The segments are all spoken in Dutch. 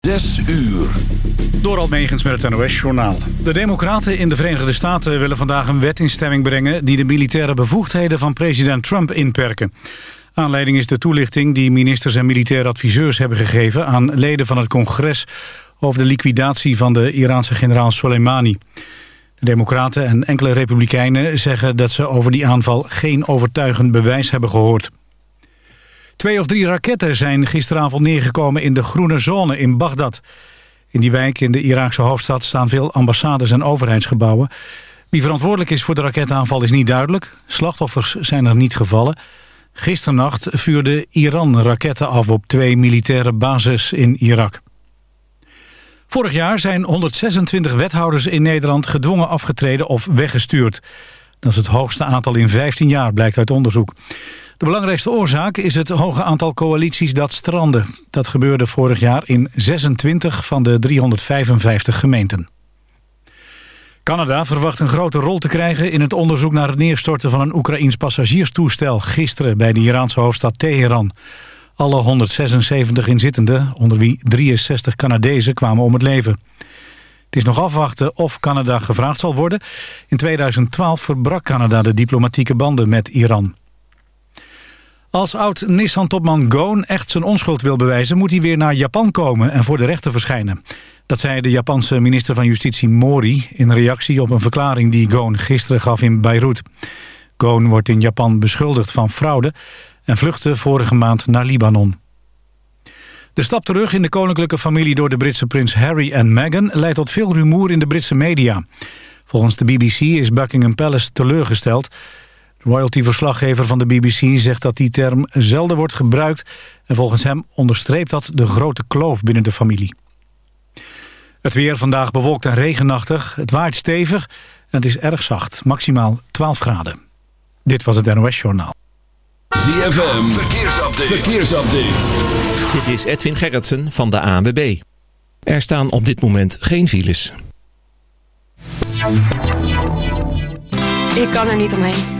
Zes uur. Door Almegens met het NOS-journaal. De democraten in de Verenigde Staten willen vandaag een wet in stemming brengen... die de militaire bevoegdheden van president Trump inperken. Aanleiding is de toelichting die ministers en militaire adviseurs hebben gegeven... aan leden van het congres over de liquidatie van de Iraanse generaal Soleimani. De democraten en enkele republikeinen zeggen dat ze over die aanval... geen overtuigend bewijs hebben gehoord. Twee of drie raketten zijn gisteravond neergekomen in de groene zone in Bagdad. In die wijk in de Iraakse hoofdstad staan veel ambassades en overheidsgebouwen. Wie verantwoordelijk is voor de raketaanval is niet duidelijk. Slachtoffers zijn er niet gevallen. Gisternacht vuurde Iran raketten af op twee militaire bases in Irak. Vorig jaar zijn 126 wethouders in Nederland gedwongen afgetreden of weggestuurd. Dat is het hoogste aantal in 15 jaar, blijkt uit onderzoek. De belangrijkste oorzaak is het hoge aantal coalities dat stranden. Dat gebeurde vorig jaar in 26 van de 355 gemeenten. Canada verwacht een grote rol te krijgen in het onderzoek naar het neerstorten van een Oekraïns passagierstoestel gisteren bij de Iraanse hoofdstad Teheran. Alle 176 inzittenden, onder wie 63 Canadezen, kwamen om het leven. Het is nog afwachten of Canada gevraagd zal worden. In 2012 verbrak Canada de diplomatieke banden met Iran. Als oud-Nissan-topman Goon echt zijn onschuld wil bewijzen... moet hij weer naar Japan komen en voor de rechter verschijnen. Dat zei de Japanse minister van Justitie Mori... in reactie op een verklaring die Goon gisteren gaf in Beirut. Goon wordt in Japan beschuldigd van fraude... en vluchtte vorige maand naar Libanon. De stap terug in de koninklijke familie door de Britse prins Harry en Meghan... leidt tot veel rumoer in de Britse media. Volgens de BBC is Buckingham Palace teleurgesteld... De royalty-verslaggever van de BBC zegt dat die term zelden wordt gebruikt... en volgens hem onderstreept dat de grote kloof binnen de familie. Het weer vandaag bewolkt en regenachtig. Het waait stevig en het is erg zacht, maximaal 12 graden. Dit was het NOS Journaal. ZFM, verkeersupdate. verkeersupdate. Dit is Edwin Gerritsen van de ANWB. Er staan op dit moment geen files. Ik kan er niet omheen.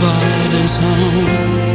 nobody's home.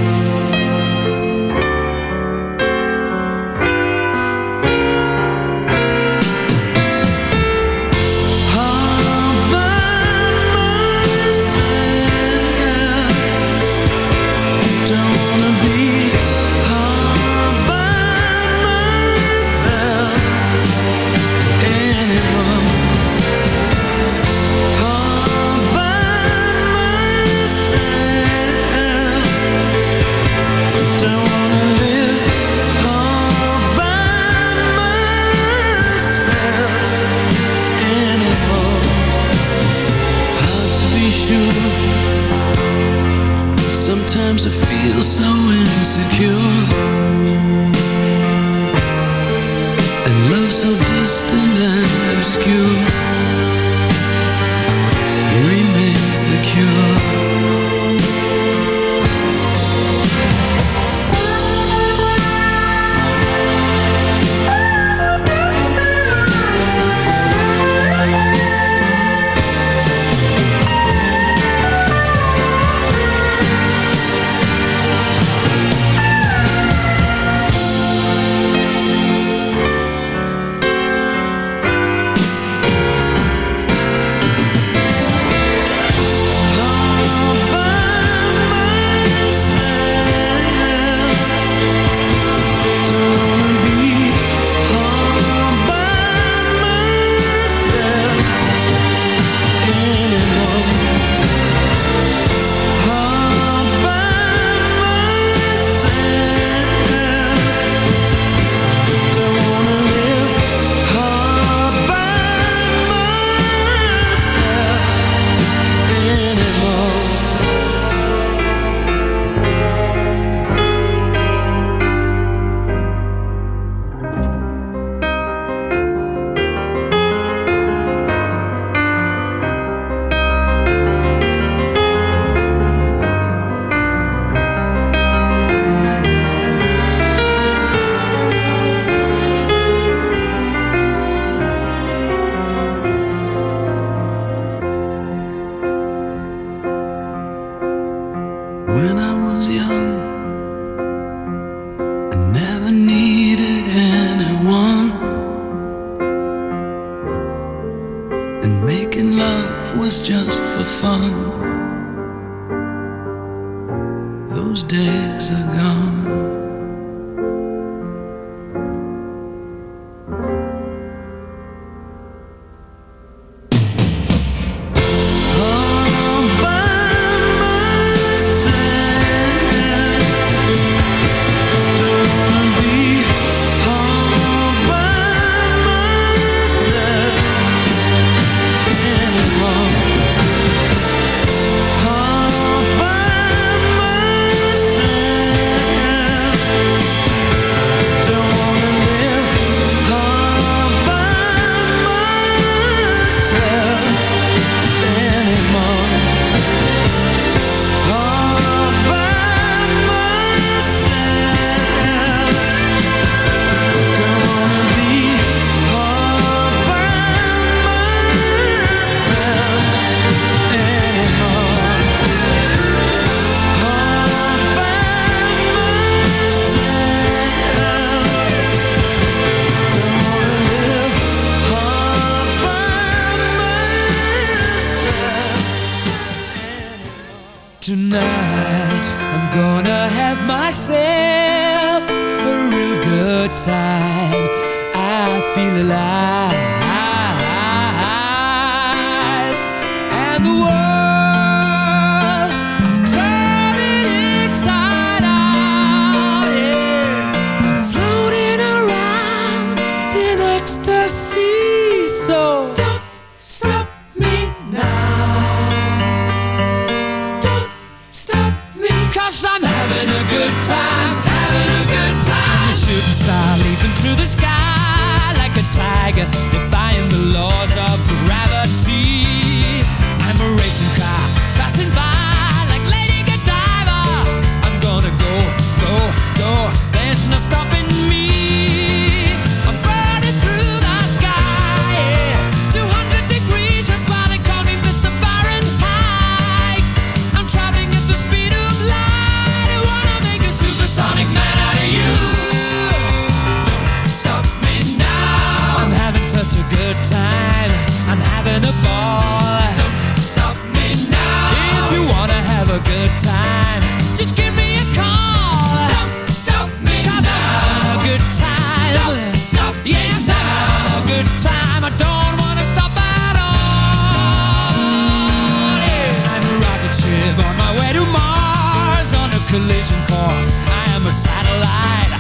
force. I am a satellite.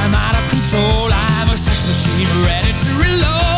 I'm out of control. I'm a sex machine ready to reload.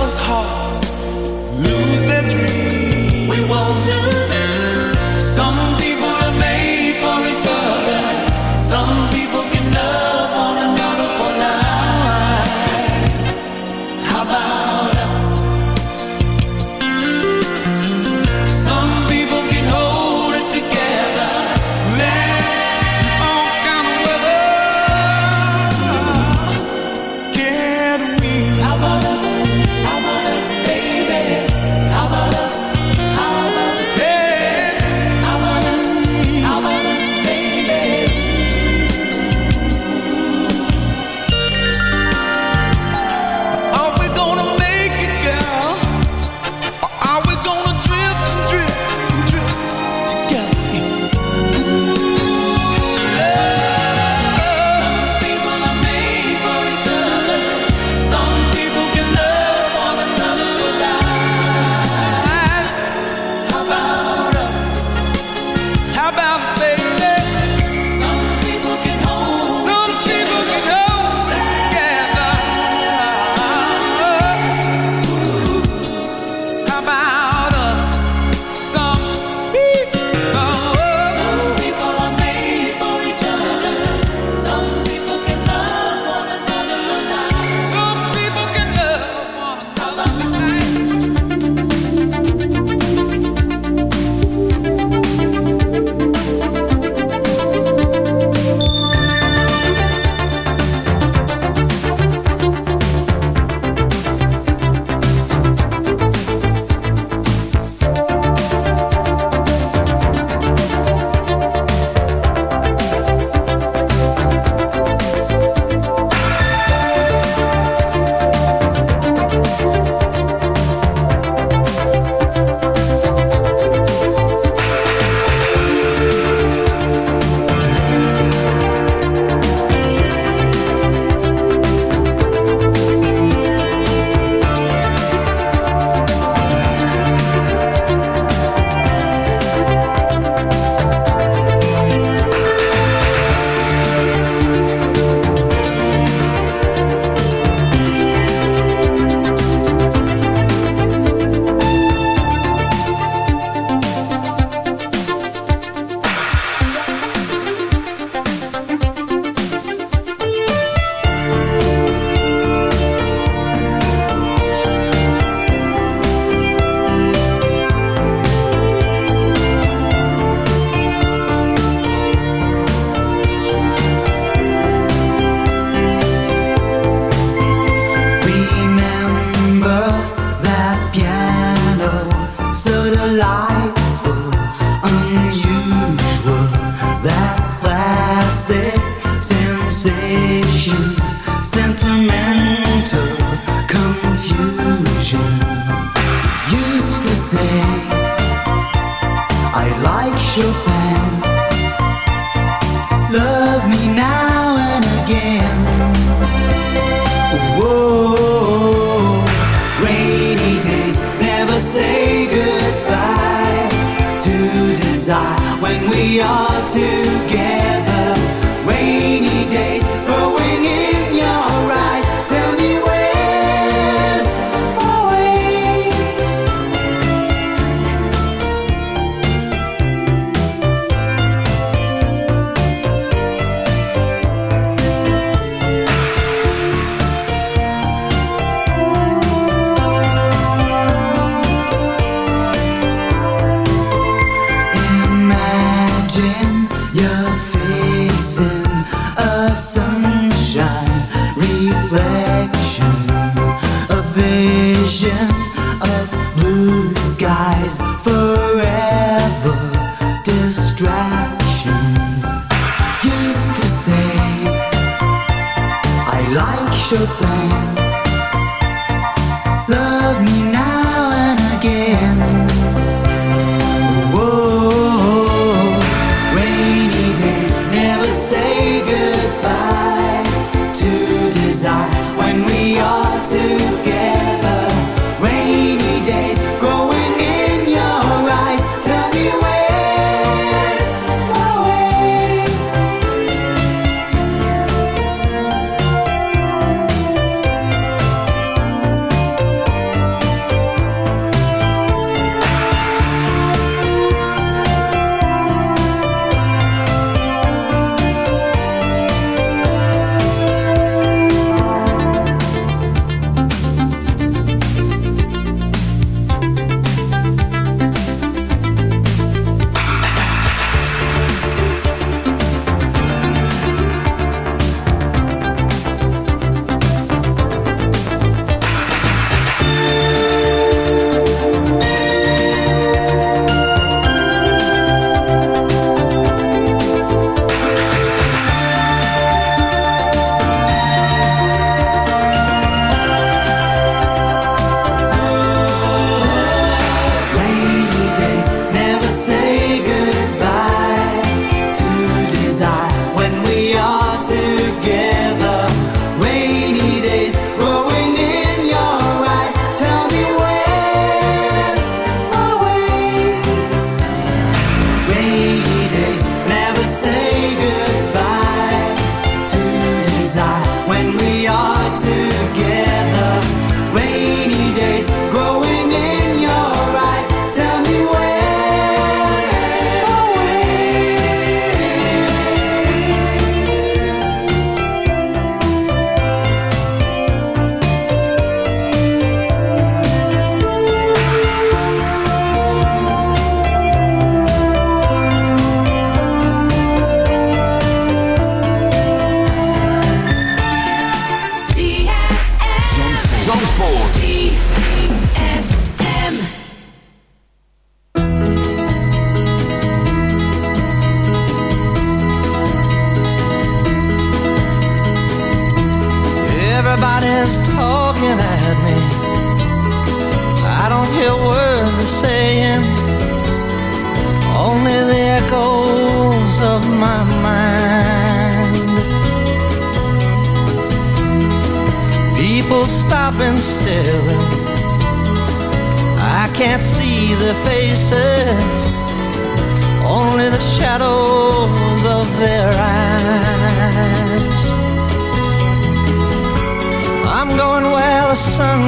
was hard.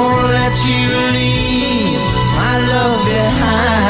Won't let you leave my love behind.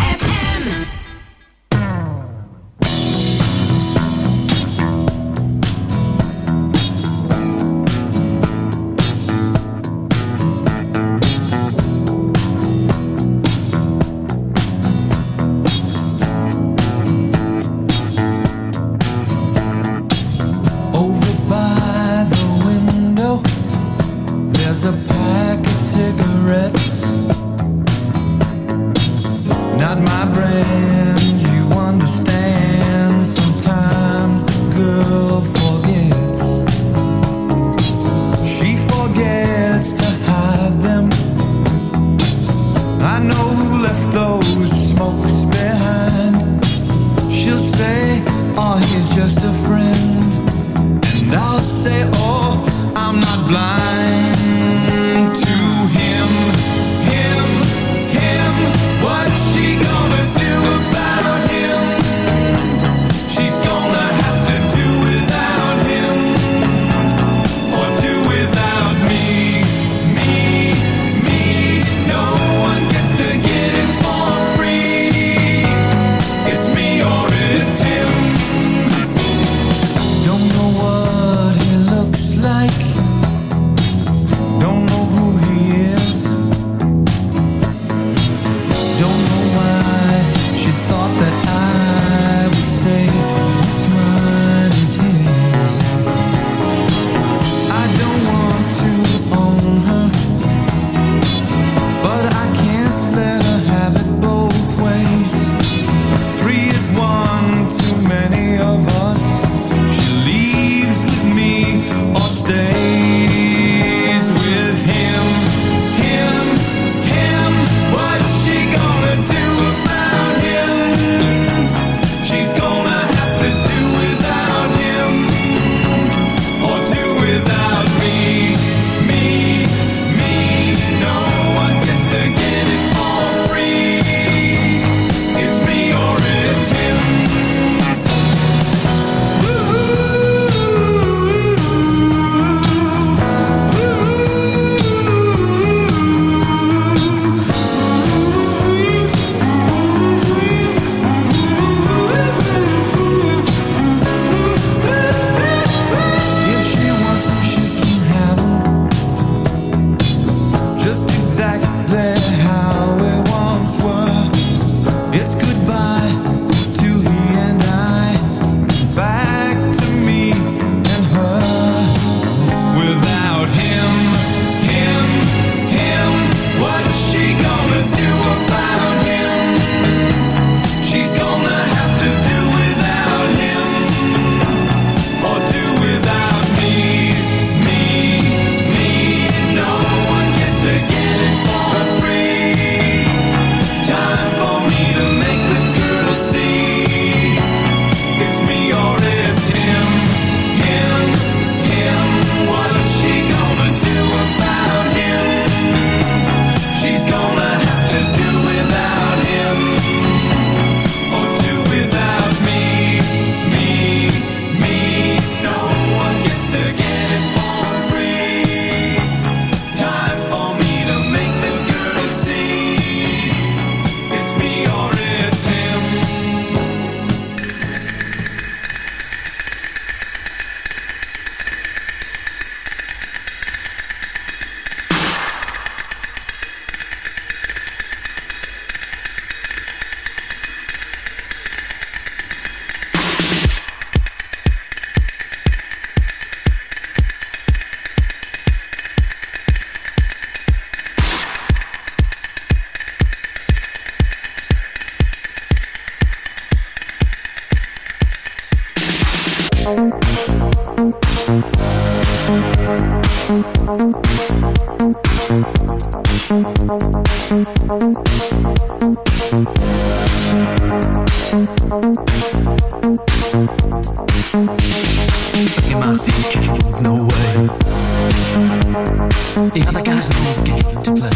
The other guys know game to play.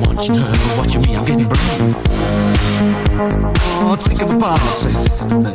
Watching her, watching me, I'm getting brave. Oh, take a say listen to me.